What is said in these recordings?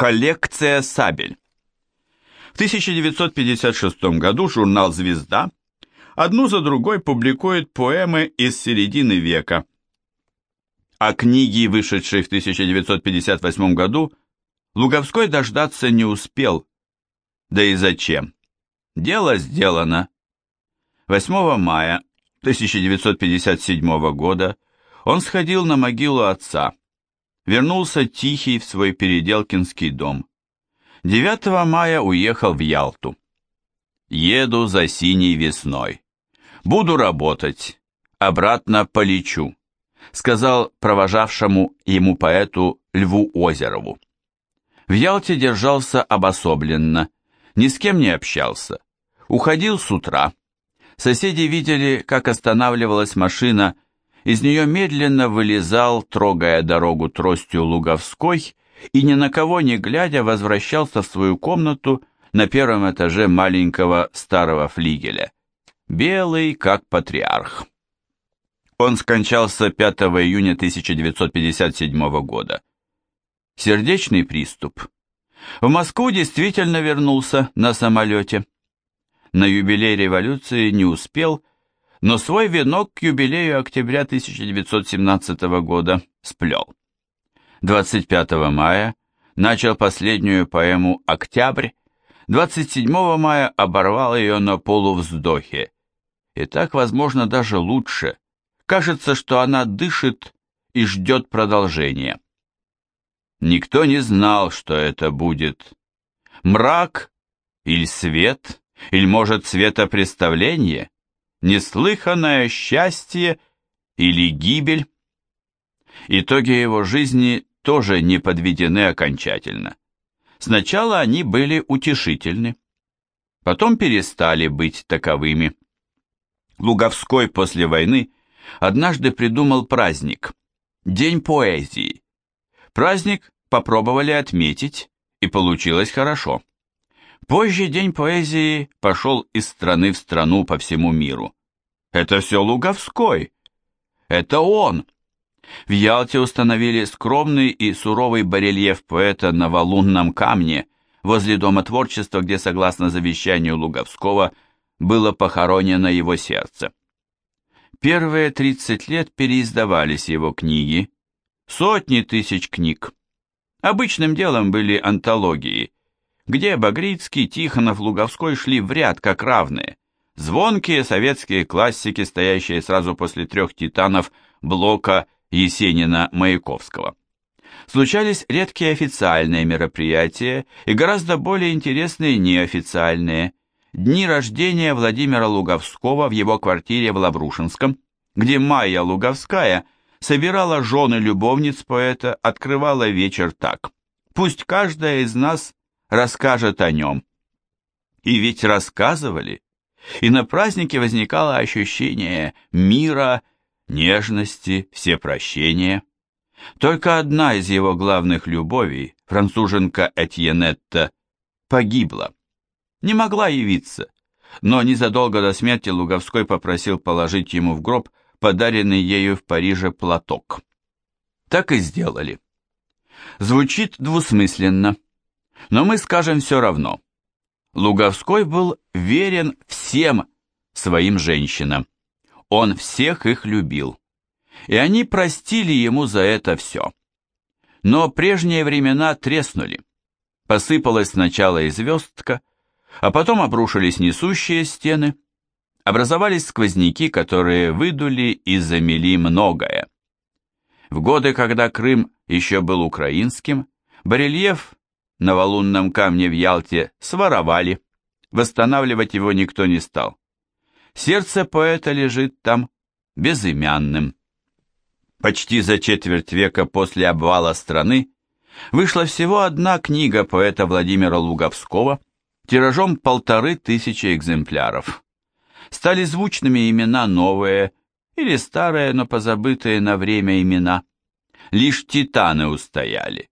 Коллекция сабель. В 1956 году журнал «Звезда» одну за другой публикует поэмы из середины века. А книги, вышедшие в 1958 году, Луговской дождаться не успел. Да и зачем? Дело сделано. 8 мая 1957 года он сходил на могилу отца, вернулся тихий в свой Переделкинский дом. 9 мая уехал в Ялту. Еду за синей весной. Буду работать, обратно полечу, сказал провожавшему ему поэту Льву Озерову. В Ялте держался обособленно, ни с кем не общался. Уходил с утра. Соседи видели, как останавливалась машина из нее медленно вылезал, трогая дорогу тростью Луговской, и ни на кого не глядя возвращался в свою комнату на первом этаже маленького старого флигеля, белый как патриарх. Он скончался 5 июня 1957 года. Сердечный приступ. В Москву действительно вернулся на самолете. На юбилей революции не успел, но свой венок к юбилею октября 1917 года сплел. 25 мая начал последнюю поэму «Октябрь», 27 мая оборвал ее на полувздохе. И так, возможно, даже лучше. Кажется, что она дышит и ждет продолжения. Никто не знал, что это будет. Мрак или свет, или, может, светопреставление? Неслыханное счастье или гибель. Итоги его жизни тоже не подведены окончательно. Сначала они были утешительны, потом перестали быть таковыми. Луговской после войны однажды придумал праздник – День поэзии. Праздник попробовали отметить, и получилось хорошо. Позже День поэзии пошел из страны в страну по всему миру. Это все Луговской. Это он. В Ялте установили скромный и суровый барельеф поэта на валунном камне возле Дома творчества, где, согласно завещанию Луговского, было похоронено его сердце. Первые 30 лет переиздавались его книги, сотни тысяч книг. Обычным делом были антологии – где Багрицкий, Тихонов, Луговской шли в ряд как равные. Звонкие советские классики, стоящие сразу после трех титанов Блока, Есенина, Маяковского. Случались редкие официальные мероприятия и гораздо более интересные неофициальные. Дни рождения Владимира Луговского в его квартире в Лаврушинском, где Майя Луговская собирала жены любовниц поэта, открывала вечер так. «Пусть каждая из нас расскажет о нем. И ведь рассказывали, и на празднике возникало ощущение мира, нежности, всепрощения. Только одна из его главных любовей, француженка Этьенетта, погибла. Не могла явиться, но незадолго до смерти Луговской попросил положить ему в гроб подаренный ею в Париже платок. Так и сделали. Звучит двусмысленно но мы скажем все равно. Луговской был верен всем своим женщинам. Он всех их любил. И они простили ему за это все. Но прежние времена треснули. Посыпалась сначала и звездка, а потом обрушились несущие стены, образовались сквозняки, которые выдули и замели многое. В годы, когда Крым еще был украинским, барельеф на валунном камне в Ялте своровали, восстанавливать его никто не стал. Сердце поэта лежит там безымянным. Почти за четверть века после обвала страны вышла всего одна книга поэта Владимира Луговского тиражом полторы тысячи экземпляров. Стали звучными имена новые или старые, но позабытые на время имена. Лишь титаны устояли.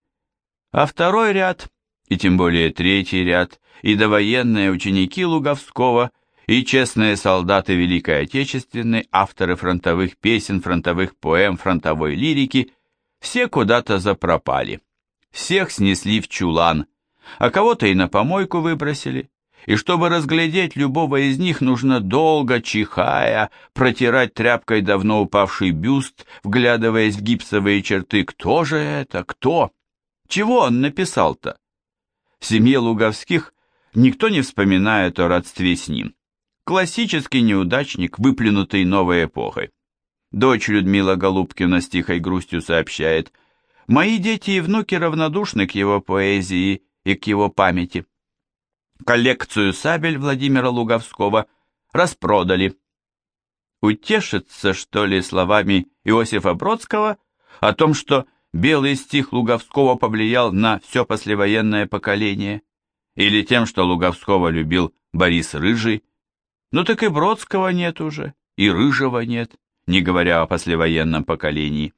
А второй ряд и тем более третий ряд, и довоенные ученики Луговского, и честные солдаты Великой Отечественной, авторы фронтовых песен, фронтовых поэм, фронтовой лирики, все куда-то запропали. Всех снесли в чулан, а кого-то и на помойку выбросили. И чтобы разглядеть любого из них, нужно долго, чихая, протирать тряпкой давно упавший бюст, вглядываясь в гипсовые черты. Кто же это? Кто? Чего он написал-то? Семье Луговских никто не вспоминает о родстве с ним. Классический неудачник, выплюнутый новой эпохой. Дочь Людмила Голубкина с тихой грустью сообщает, «Мои дети и внуки равнодушны к его поэзии и к его памяти». Коллекцию сабель Владимира Луговского распродали. Утешиться, что ли, словами Иосифа Бродского о том, что белый стих Луговского повлиял на все послевоенное поколение, или тем, что Луговского любил Борис Рыжий, ну так и Бродского нет уже, и Рыжего нет, не говоря о послевоенном поколении.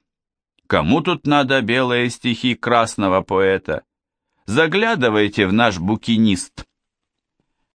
Кому тут надо белые стихи красного поэта? Заглядывайте в наш букинист.